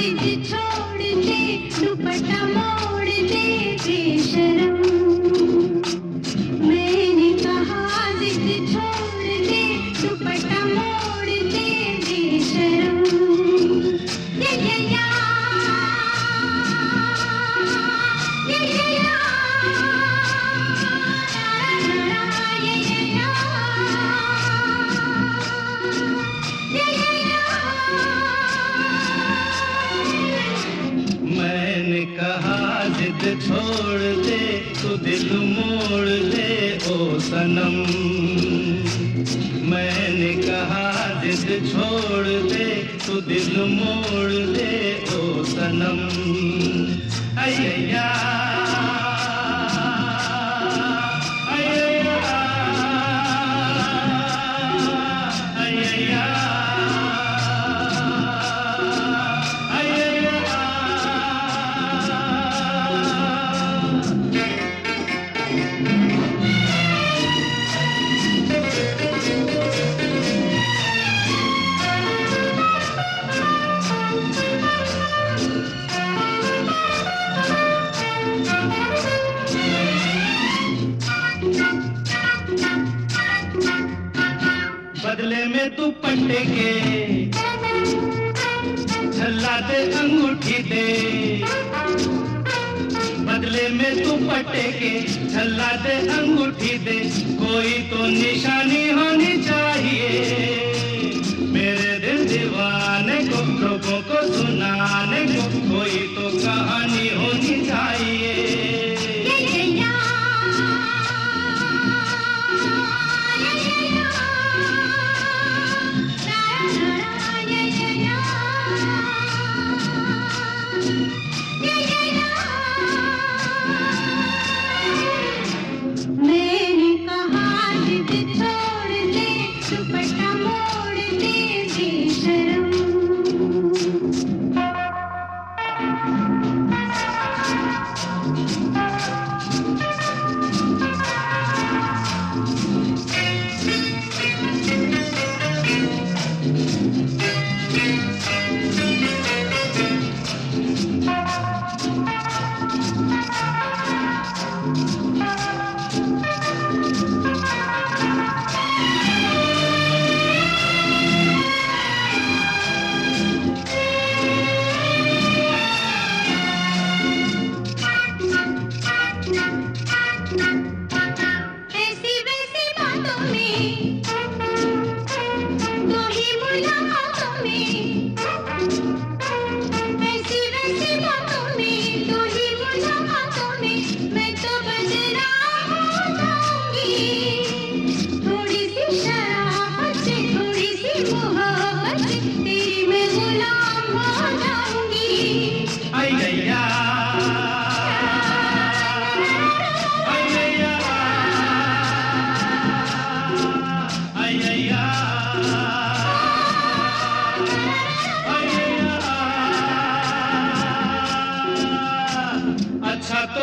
छोड़ दे दुपट्टा मोड़ दे देश तूने कहा, जिद छोड़ दे, तू दिल मोड़ दे ओ सनम। मैंने कहा, जिद छोड़ दे, तू दिल मोड़ दे ओ सनम। अय्या मुझे तू पंडे के झल्ला दे अंगूठी दे। बदले में तू पट्टे के झल्ला दे अंगूठी दे। कोई तो निशानी होनी चाहिए। मेरे दिल दीवाने को, लोगों को सुनाने को, कोई तो कहानी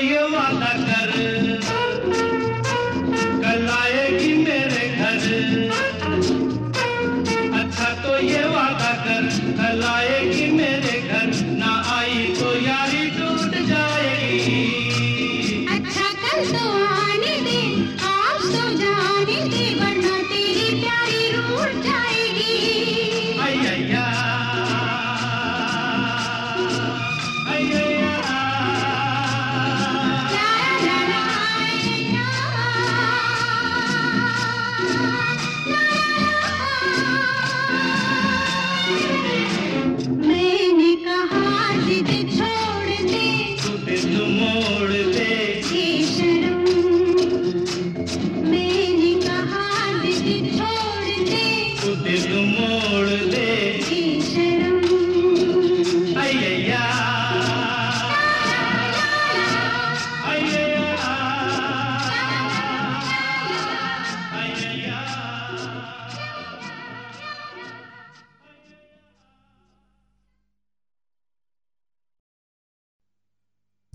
ये वादा